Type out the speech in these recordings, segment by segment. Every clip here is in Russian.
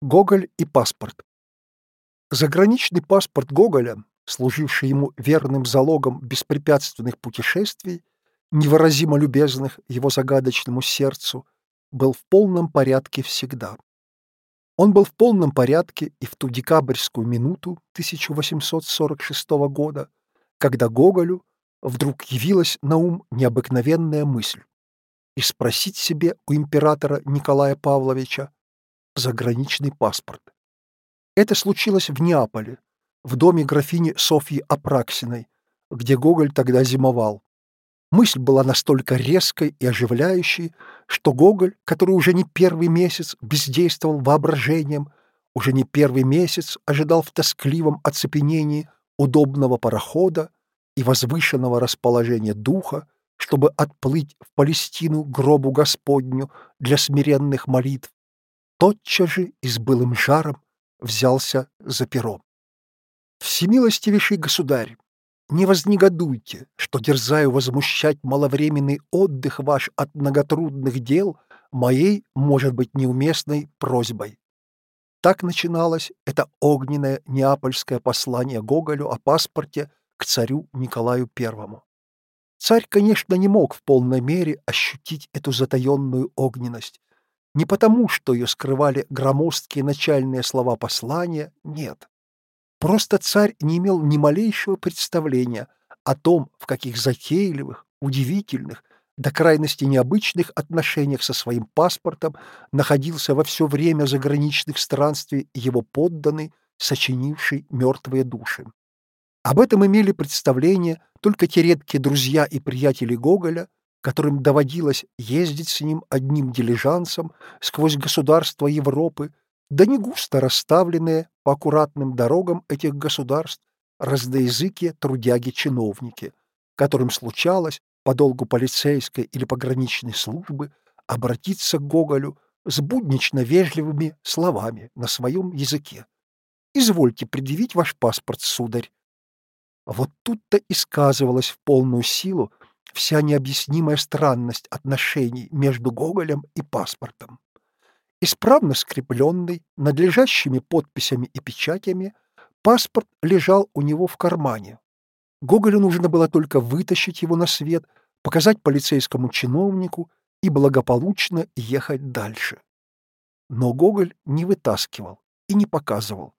Гоголь и паспорт. Заграничный паспорт Гоголя, служивший ему верным залогом беспрепятственных путешествий, невыразимо любезных его загадочному сердцу, был в полном порядке всегда. Он был в полном порядке и в ту декабрьскую минуту 1846 года, когда Гоголю вдруг явилась на ум необыкновенная мысль и спросить себе у императора Николая Павловича заграничный паспорт. Это случилось в Неаполе, в доме графини Софьи Апраксиной, где Гоголь тогда зимовал. Мысль была настолько резкой и оживляющей, что Гоголь, который уже не первый месяц бездействовал воображением, уже не первый месяц ожидал в тоскливом оцепенении удобного парохода и возвышенного расположения духа, чтобы отплыть в Палестину гробу Господню для смиренных молитв, тотчас же и с былым жаром взялся за пером. Всемилостивейший государь, не вознегодуйте, что дерзаю возмущать маловременный отдых ваш от многотрудных дел моей, может быть, неуместной просьбой. Так начиналось это огненное неапольское послание Гоголю о паспорте к царю Николаю I. Царь, конечно, не мог в полной мере ощутить эту затаенную огненность. Не потому, что ее скрывали громоздкие начальные слова послания, нет. Просто царь не имел ни малейшего представления о том, в каких затейливых, удивительных, до крайности необычных отношениях со своим паспортом находился во все время заграничных странствий его подданный, сочинивший мертвые души. Об этом имели представление только те редкие друзья и приятели Гоголя, которым доводилось ездить с ним одним дилижансом сквозь государства Европы, да не густо расставленные по аккуратным дорогам этих государств раздоязыкие трудяги-чиновники, которым случалось по долгу полицейской или пограничной службы обратиться к Гоголю с буднично вежливыми словами на своем языке. «Извольте предъявить ваш паспорт, сударь». Вот тут-то и сказывалась в полную силу вся необъяснимая странность отношений между Гоголем и паспортом. Исправно скрепленный, надлежащими подписями и печатями, паспорт лежал у него в кармане. Гоголю нужно было только вытащить его на свет, показать полицейскому чиновнику и благополучно ехать дальше. Но Гоголь не вытаскивал и не показывал.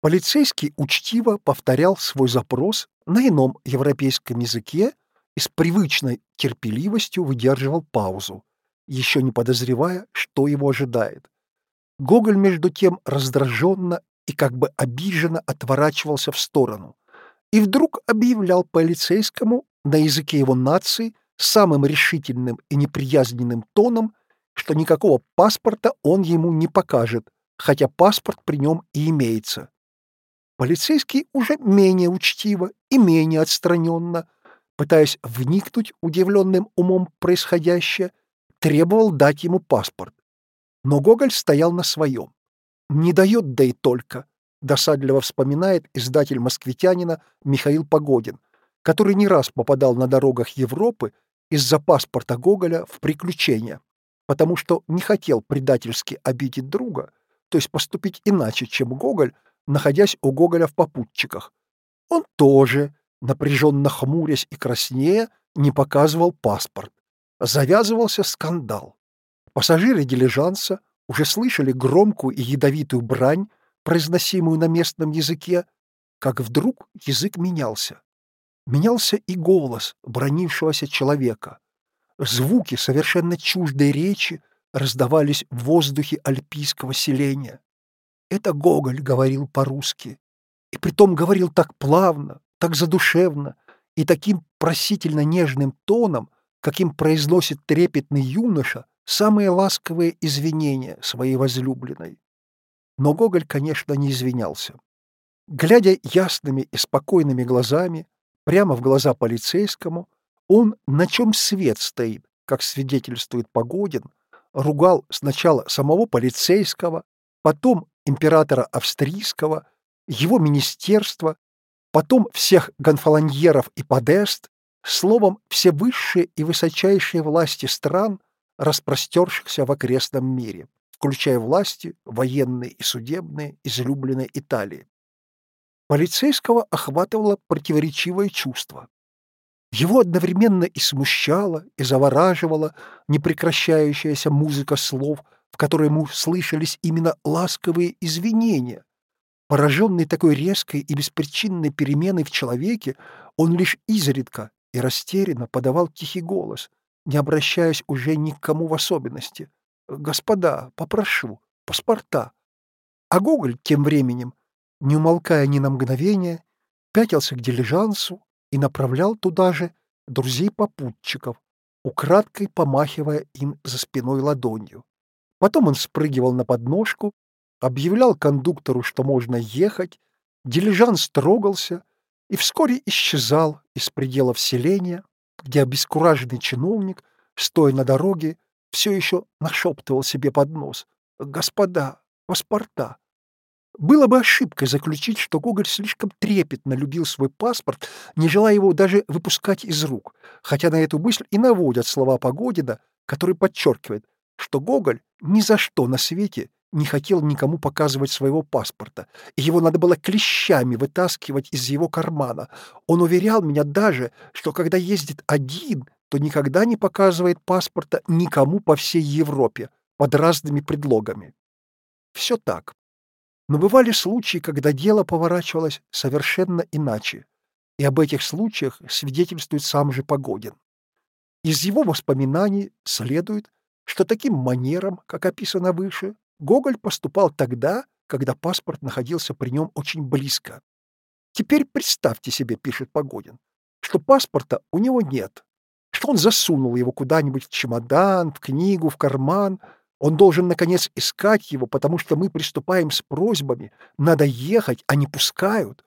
Полицейский учтиво повторял свой запрос на ином европейском языке и с привычной терпеливостью выдерживал паузу еще не подозревая, что его ожидает. Гоголь, между тем, раздраженно и как бы обиженно отворачивался в сторону и вдруг объявлял полицейскому на языке его нации самым решительным и неприязненным тоном, что никакого паспорта он ему не покажет, хотя паспорт при нем и имеется. Полицейский уже менее учтиво и менее отстраненно, пытаясь вникнуть удивленным умом происходящее, требовал дать ему паспорт. Но Гоголь стоял на своем. «Не дает, да и только», — досадливо вспоминает издатель москвитянина Михаил Погодин, который не раз попадал на дорогах Европы из-за паспорта Гоголя в приключения, потому что не хотел предательски обидеть друга, то есть поступить иначе, чем Гоголь, находясь у Гоголя в попутчиках. Он тоже, напряженно хмурясь и краснея, не показывал паспорт завязывался скандал. Пассажиры дилижанса уже слышали громкую и ядовитую брань, произносимую на местном языке, как вдруг язык менялся. Менялся и голос бронившегося человека. Звуки совершенно чуждой речи раздавались в воздухе альпийского селения. Это Гоголь говорил по-русски. И притом говорил так плавно, так задушевно и таким просительно нежным тоном, каким произносит трепетный юноша самые ласковые извинения своей возлюбленной. Но Гоголь, конечно, не извинялся. Глядя ясными и спокойными глазами прямо в глаза полицейскому, он, на чем свет стоит, как свидетельствует Погодин, ругал сначала самого полицейского, потом императора австрийского, его министерство, потом всех гонфолоньеров и подест, Словом, все высшие и высочайшие власти стран, распростершихся в окрестном мире. включая власти, военные и судебные, излюбленные Италии. Полицейского охватывало противоречивое чувство. Его одновременно и смущала, и завораживала непрекращающаяся музыка слов, в которой ему слышались именно ласковые извинения. Пораженный такой резкой и беспричинной переменой в человеке, он лишь изредка и растерянно подавал тихий голос, не обращаясь уже ни к кому в особенности. «Господа, попрошу, паспорта». А Гоголь тем временем, не умолкая ни на мгновение, пятился к дилижансу, и направлял туда же друзей-попутчиков, украдкой помахивая им за спиной ладонью. Потом он спрыгивал на подножку, объявлял кондуктору, что можно ехать, дилижанс трогался и вскоре исчезал из пределов селения, где обескураженный чиновник, стоя на дороге, все еще нашептывал себе под нос «Господа, паспорта, было бы ошибкой заключить, что Гоголь слишком трепетно любил свой паспорт, не желая его даже выпускать из рук, хотя на эту мысль и наводят слова Погодина, который подчеркивает, что Гоголь ни за что на свете не хотел никому показывать своего паспорта, его надо было клещами вытаскивать из его кармана. Он уверял меня даже, что когда ездит один, то никогда не показывает паспорта никому по всей Европе под разными предлогами. Все так. Но бывали случаи, когда дело поворачивалось совершенно иначе, и об этих случаях свидетельствует сам же Погодин. Из его воспоминаний следует, что таким манером, как описано выше, Гоголь поступал тогда, когда паспорт находился при нем очень близко. Теперь представьте себе, пишет Погодин, что паспорта у него нет, что он засунул его куда-нибудь в чемодан, в книгу, в карман — он должен, наконец, искать его, потому что мы приступаем с просьбами. Надо ехать, а не пускают.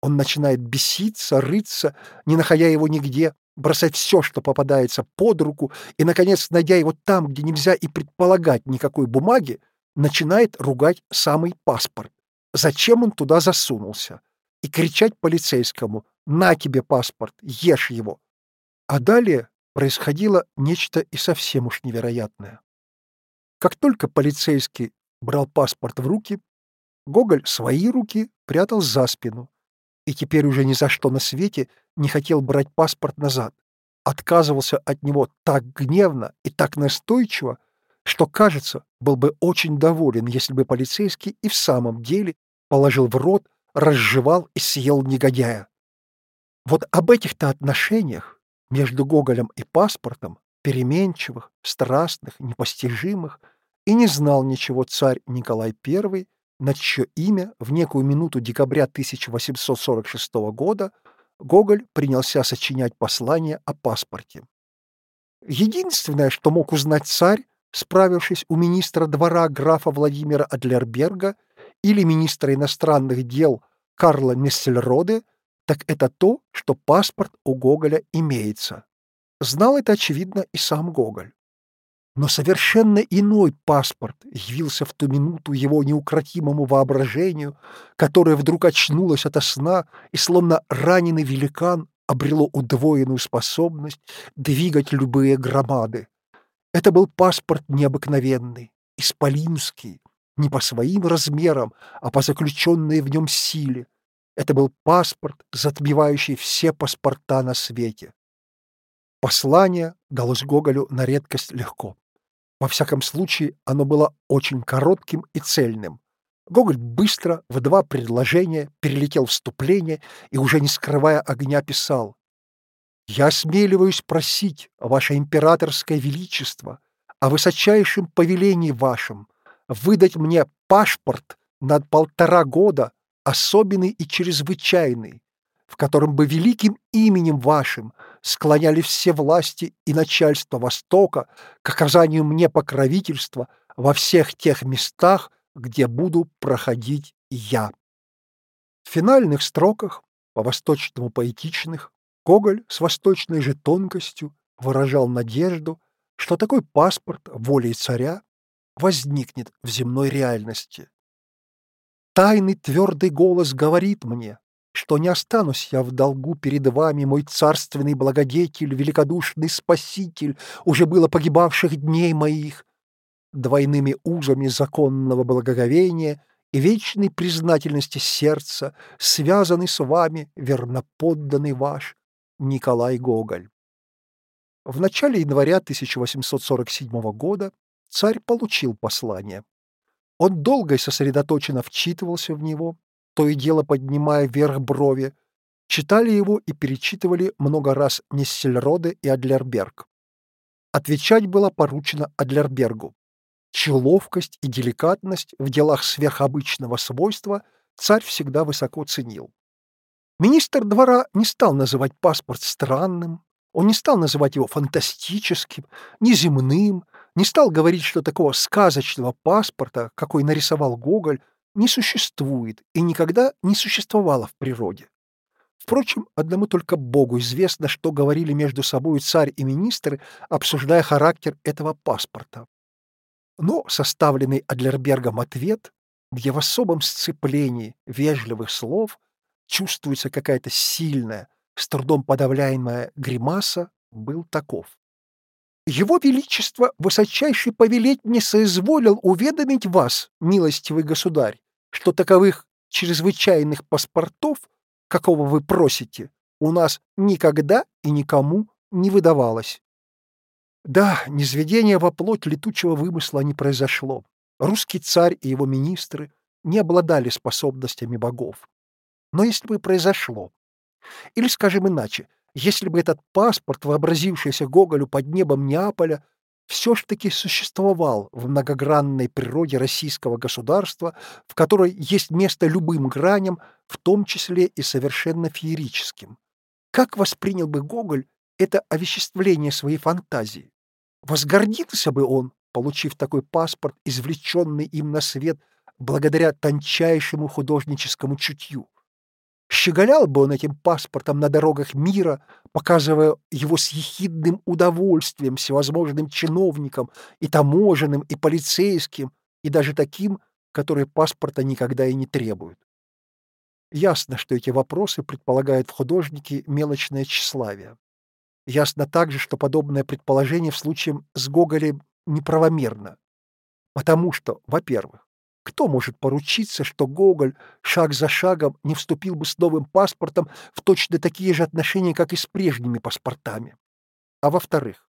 Он начинает беситься, рыться, не находя его нигде, бросать все, что попадается под руку, и, наконец, найдя его там, где нельзя и предполагать никакой бумаги, начинает ругать самый паспорт. Зачем он туда засунулся? И кричать полицейскому «На тебе паспорт, ешь его!» А далее происходило нечто и совсем уж невероятное. Как только полицейский брал паспорт в руки, Гоголь свои руки прятал за спину и теперь уже ни за что на свете не хотел брать паспорт назад. Отказывался от него так гневно и так настойчиво, что, кажется, был бы очень доволен, если бы полицейский и в самом деле положил в рот, разжевал и съел негодяя. Вот об этих-то отношениях между Гоголем и паспортом переменчивых, страстных, непостижимых, и не знал ничего царь Николай I, на чье имя в некую минуту декабря 1846 года Гоголь принялся сочинять послание о паспорте. Единственное, что мог узнать царь, справившись у министра двора графа Владимира Адлерберга или министра иностранных дел Карла Нессельроде, так это то, что паспорт у Гоголя имеется. Знал это, очевидно, и сам Гоголь. Но совершенно иной паспорт явился в ту минуту его неукротимому воображению, которое вдруг очнулось ото сна и, словно раненый великан, обрело удвоенную способность двигать любые громады. Это был паспорт необыкновенный, исполинский, не по своим размерам, а по заключенной в нем силе. Это был паспорт, затмевающий все паспорта на свете. Послание далось Гоголю на редкость легко. Во всяком случае, оно было очень коротким и цельным. Гоголь быстро в два предложения перелетел вступление и, уже не скрывая огня, писал «Я осмеливаюсь просить, Ваше Императорское Величество, о высочайшем повелении вашем выдать мне паспорт над полтора года, особенный и чрезвычайный, в котором бы великим именем вашим склоняли все власти и начальство Востока к оказанию мне покровительства во всех тех местах, где буду проходить я. В финальных строках, по-восточному поэтичных, Гоголь с восточной же тонкостью выражал надежду, что такой паспорт волей царя возникнет в земной реальности. Тайный твердый голос говорит мне, что не останусь я в долгу перед вами, мой царственный благодетель, великодушный спаситель, уже было погибавших дней моих. двойными узами законного благоговения и вечной признательности сердца, связанный с вами, верноподданный ваш Николай Гоголь. В начале января 1847 года царь получил послание. Он долго и сосредоточенно вчитывался в него, то и дело поднимая вверх брови, читали его и перечитывали много раз Нессельроде и Адлерберг. Отвечать было поручено Адлербергу. Чью ловкость и деликатность в делах сверхобычного свойства царь всегда высоко ценил. Министр двора не стал называть паспорт странным, он не стал называть его фантастическим, неземным, не стал говорить, что такого сказочного паспорта, какой нарисовал Гоголь, не существует и никогда не существовало в природе. Впрочем, одному только Богу известно, что говорили между собой царь и министры, обсуждая характер этого паспорта. Но составленный Адлербергом ответ, где в особом сцеплении вежливых слов чувствуется какая-то сильная, с трудом подавляемая гримаса, был таков. Его Величество, высочайший повелеть, не соизволил уведомить вас, милостивый государь, что таковых чрезвычайных паспортов, какого вы просите, у нас никогда и никому не выдавалось. Да, низведение во плоть летучего вымысла не произошло. Русский царь и его министры не обладали способностями богов. Но если бы произошло, или, скажем иначе, если бы этот паспорт, вообразившийся Гоголю под небом Неаполя, все ж таки существовал в многогранной природе российского государства, в которой есть место любым граням, в том числе и совершенно феерическим. Как воспринял бы Гоголь это овеществление своей фантазии? Возгордился бы он, получив такой паспорт, извлеченный им на свет благодаря тончайшему художническому чутью? Щеголял бы он этим паспортом на дорогах мира, показывая его с ехидным удовольствием всевозможным чиновникам и таможенным, и полицейским, и даже таким, которые паспорта никогда и не требуют. Ясно, что эти вопросы предполагают в художнике мелочное тщеславие. Ясно также, что подобное предположение в случае с Гоголем неправомерно. Потому что, во-первых, кто может поручиться, что Гоголь шаг за шагом не вступил бы с новым паспортом в точно такие же отношения, как и с прежними паспортами? А во-вторых,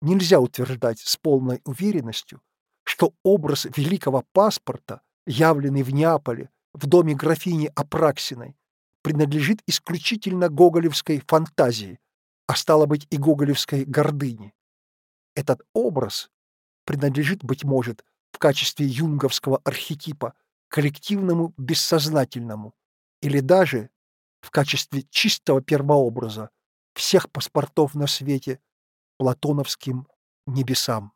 нельзя утверждать с полной уверенностью, что образ великого паспорта, явленный в Неаполе, в доме графини Апраксиной, принадлежит исключительно гоголевской фантазии, а стало быть и гоголевской гордыне. Этот образ принадлежит, быть может, в качестве юнговского архетипа коллективному бессознательному или даже в качестве чистого первообраза всех паспортов на свете платоновским небесам.